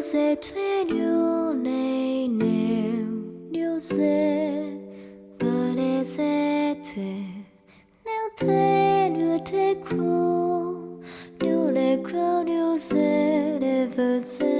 dê thuê điều này nèo điều dê và để dê thuê nếu thuê điều thế khu điều lệ khu điều dê để vừa dê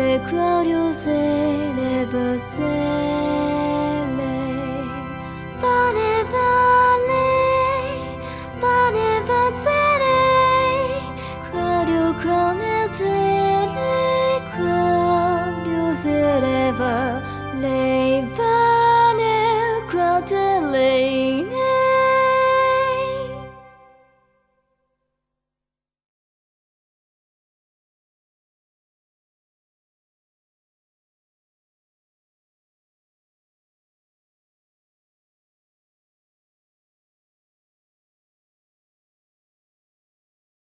le glorious eleve sele Pane vale, pane vacere Glorio crone tele, se eleve leve